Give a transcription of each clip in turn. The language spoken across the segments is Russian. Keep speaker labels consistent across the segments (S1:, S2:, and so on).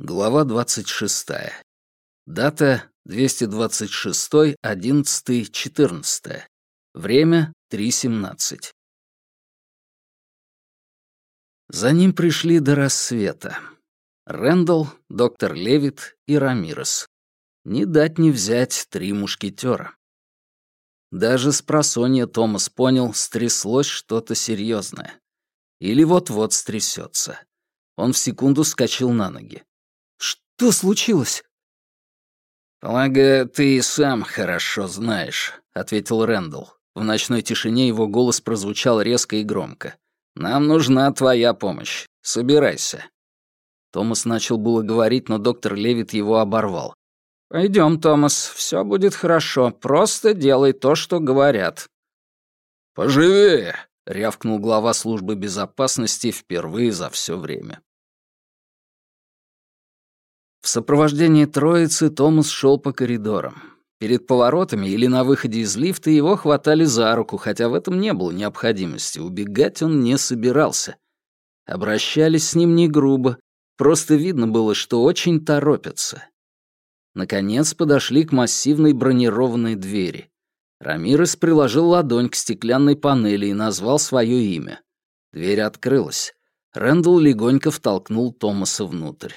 S1: Глава 26. Дата 226.11.14. Время 3.17. За ним пришли до рассвета. Рэндалл, доктор Левит и Рамирес. Не дать не взять три мушкетера. Даже с просонья Томас понял, стряслось что-то серьезное. Или вот-вот стрясется. Он в секунду вскочил на ноги. Что случилось?»
S2: «Полагаю, ты и сам хорошо знаешь», — ответил Рэндалл. В ночной тишине его голос прозвучал резко и громко. «Нам нужна твоя помощь. Собирайся». Томас начал было говорить, но доктор Левит его оборвал. Пойдем, Томас, все будет хорошо. Просто делай то, что говорят».
S1: «Поживее!» — рявкнул глава службы безопасности впервые за все время. В сопровождении троицы Томас шел по коридорам. Перед поворотами или на выходе из лифта его хватали за руку, хотя в этом не было необходимости, убегать он не собирался. Обращались с ним не грубо, просто видно было, что очень торопятся. Наконец подошли к массивной бронированной двери. Рамирес приложил ладонь к стеклянной панели и назвал свое имя. Дверь открылась. Рэндалл легонько втолкнул Томаса внутрь.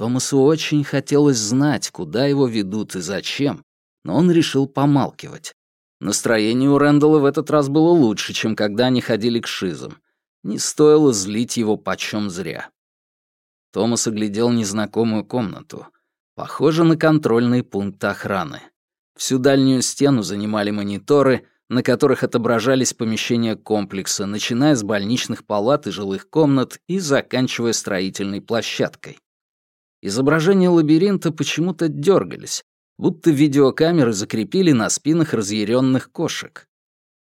S1: Томасу очень хотелось знать, куда его ведут и зачем, но он решил помалкивать. Настроение у Рэндалла в этот раз было лучше, чем когда они ходили к шизам. Не стоило злить его почем зря. Томас оглядел незнакомую комнату. Похоже на контрольный пункт охраны. Всю дальнюю стену занимали мониторы, на которых отображались помещения комплекса, начиная с больничных палат и жилых комнат и заканчивая строительной площадкой. Изображения лабиринта почему-то дергались, будто видеокамеры закрепили на спинах разъяренных кошек.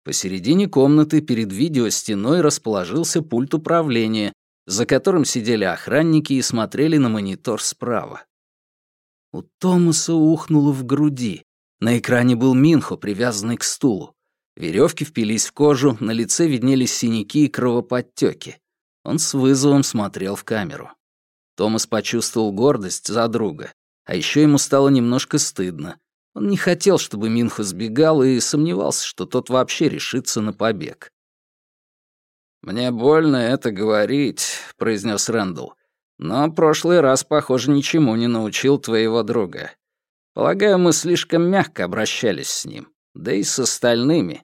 S1: Посередине комнаты перед видеостеной расположился пульт управления, за которым сидели охранники и смотрели на монитор справа. У Томаса ухнуло в груди. На экране был Минхо, привязанный к стулу. Веревки впились в кожу, на лице виднелись синяки и кровоподтеки. Он с вызовом смотрел в камеру. Томас почувствовал гордость за друга, а еще ему стало немножко стыдно. Он не хотел, чтобы Минхо сбегал, и сомневался, что тот вообще решится на побег.
S2: «Мне больно это говорить», — произнес Рэндалл. «Но прошлый раз, похоже, ничему не научил твоего друга. Полагаю, мы слишком мягко обращались с ним, да и с остальными.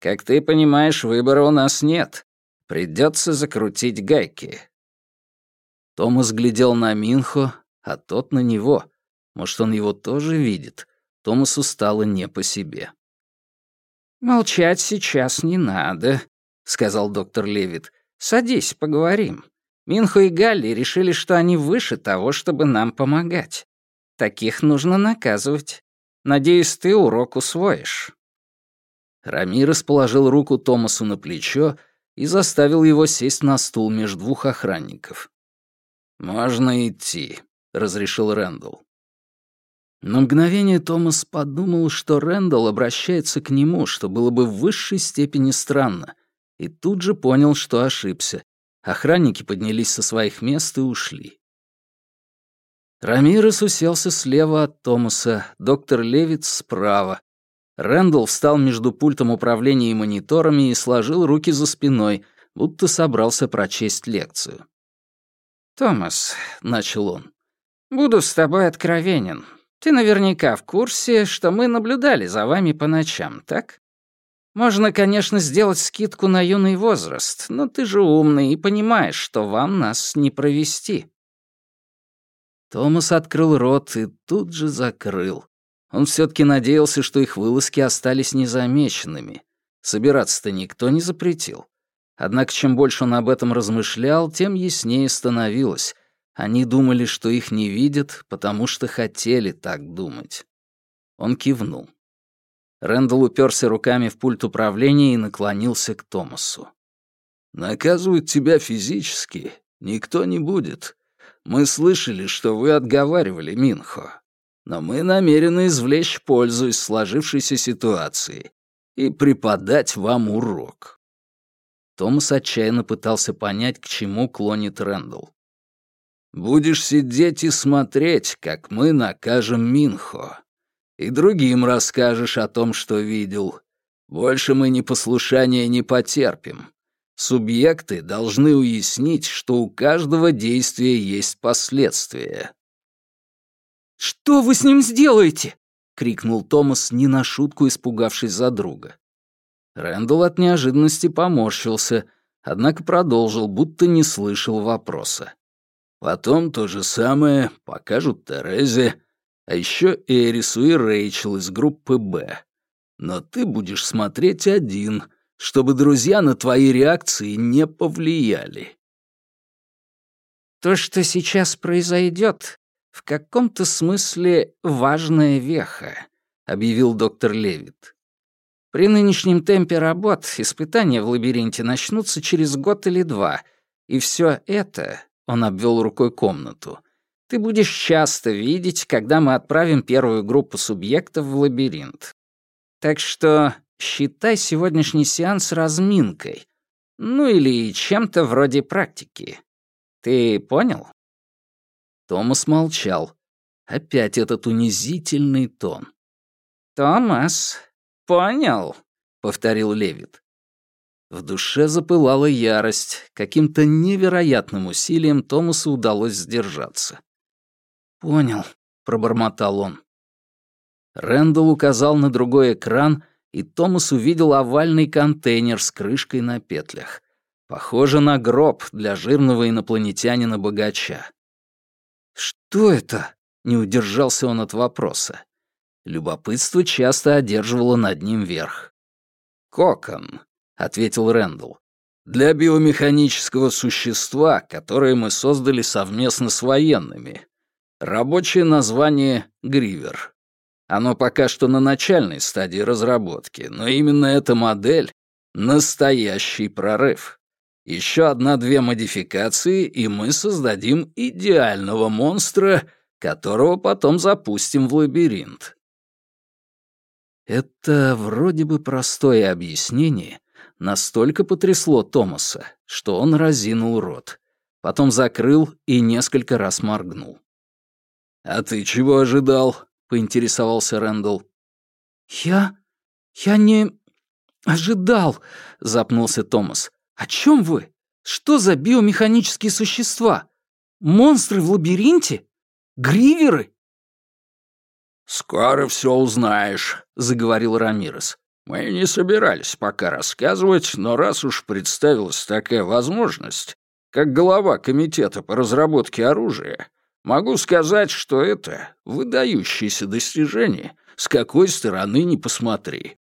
S2: Как ты понимаешь, выбора у нас нет. Придется закрутить гайки.
S1: Томас глядел на Минхо, а тот на него. Может, он его тоже видит? Томасу стало не по себе.
S3: «Молчать сейчас не надо», — сказал доктор Левит. «Садись, поговорим. Минхо и Галли решили, что они выше того, чтобы нам помогать. Таких нужно наказывать. Надеюсь, ты урок усвоишь».
S1: Рамирес положил руку Томасу на плечо и заставил его сесть на стул между двух охранников.
S2: «Можно идти», — разрешил Рэндалл.
S1: На мгновение Томас подумал, что Рэндалл обращается к нему, что было бы в высшей степени странно, и тут же понял, что ошибся. Охранники поднялись со своих мест и ушли. Рамирес уселся слева от Томаса, доктор Левиц справа. Рэндалл встал между пультом управления и мониторами и сложил руки за спиной, будто собрался прочесть лекцию.
S3: «Томас», — начал он, — «буду с тобой откровенен. Ты наверняка в курсе, что мы наблюдали за вами по ночам, так? Можно, конечно, сделать скидку на юный возраст, но ты же умный и понимаешь, что вам нас не провести».
S1: Томас открыл рот и тут же закрыл. Он все таки надеялся, что их вылазки остались незамеченными. Собираться-то никто не запретил. Однако чем больше он об этом размышлял, тем яснее становилось. Они думали, что их не видят, потому что хотели так думать. Он кивнул. Рэндалл уперся руками в пульт управления и наклонился к Томасу.
S2: «Наказывать тебя физически никто не будет. Мы слышали, что вы отговаривали Минхо. Но мы намерены извлечь пользу из сложившейся ситуации и преподать вам урок».
S1: Томас отчаянно пытался понять, к чему клонит Рэндалл.
S2: Будешь сидеть и смотреть, как мы накажем Минхо. И другим расскажешь о том, что видел. Больше мы непослушания не потерпим. Субъекты должны уяснить, что у каждого действия есть последствия.
S3: «Что вы с ним сделаете?» — крикнул Томас, не на шутку испугавшись за друга.
S2: Рэндалл от неожиданности поморщился, однако продолжил, будто не слышал вопроса. Потом то же самое покажут Терезе, а еще Эрису и Рэйчел из группы «Б». Но ты будешь смотреть один, чтобы друзья на твои реакции не повлияли.
S3: То, что сейчас произойдет, в каком-то смысле важная веха, объявил доктор Левит. При нынешнем темпе работ испытания в лабиринте начнутся через год или два, и все это, он обвел рукой комнату, ты будешь часто видеть, когда мы отправим первую группу субъектов в лабиринт. Так что Считай сегодняшний сеанс разминкой. Ну или чем-то вроде практики. Ты понял?»
S2: Томас молчал. Опять этот унизительный тон.
S3: «Томас, понял», — повторил Левит.
S2: В душе запылала ярость. Каким-то невероятным усилием Томасу удалось сдержаться.
S3: «Понял», — пробормотал он.
S2: Рэндалл указал на другой экран — и Томас увидел овальный контейнер с крышкой на петлях. Похоже на гроб для жирного инопланетянина-богача. «Что это?» — не удержался он от вопроса. Любопытство часто одерживало над ним верх. «Кокон», — ответил Рэндалл. «Для биомеханического существа, которое мы создали совместно с военными. Рабочее название — Гривер. Оно пока что на начальной стадии разработки, но именно эта модель — настоящий прорыв. Еще одна-две модификации, и мы создадим идеального монстра, которого потом запустим в лабиринт. Это вроде бы простое объяснение настолько потрясло Томаса, что он разинул рот, потом закрыл и несколько раз моргнул. «А ты чего ожидал?» — поинтересовался Рэндалл.
S3: «Я... я не... ожидал», — запнулся Томас. «О чем вы? Что за биомеханические существа? Монстры в лабиринте? Гриверы?»
S2: «Скоро все узнаешь», — заговорил Рамирес. «Мы не собирались пока рассказывать, но раз уж представилась такая возможность, как глава комитета по разработке оружия, Могу сказать, что это выдающееся достижение, с какой стороны ни посмотри.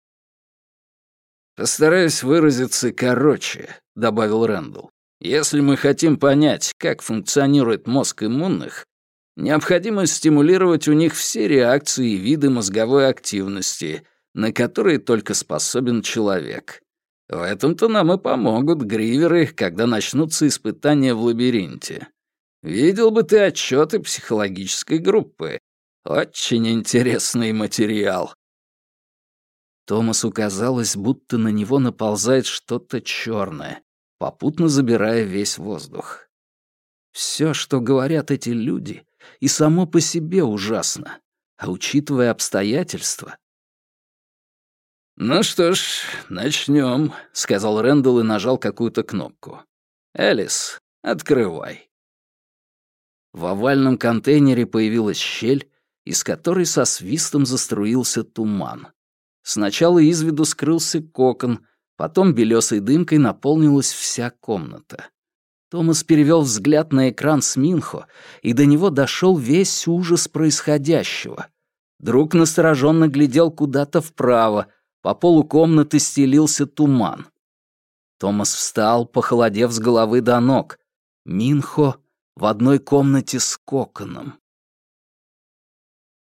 S2: «Постараюсь выразиться короче», — добавил Рэндалл. «Если мы хотим понять, как функционирует мозг иммунных, необходимо стимулировать у них все реакции и виды мозговой активности, на которые только способен человек. В этом-то нам и помогут гриверы, когда начнутся испытания в лабиринте. Видел бы ты отчеты психологической группы. Очень интересный материал.
S1: Томасу казалось, будто на него наползает что-то черное, попутно забирая весь воздух. Все, что говорят эти люди, и само по себе ужасно, а учитывая обстоятельства...
S2: «Ну что ж, начнем, сказал Рэндалл и нажал какую-то кнопку. «Элис, открывай».
S1: В овальном контейнере появилась щель, из которой со свистом заструился туман. Сначала из виду скрылся кокон, потом белесой дымкой наполнилась вся комната. Томас перевел взгляд на экран с Минхо, и до него дошел весь ужас происходящего. Друг настороженно глядел куда-то вправо, по полу комнаты стелился туман. Томас встал, похолодев с головы до ног. Минхо в одной комнате с коконом.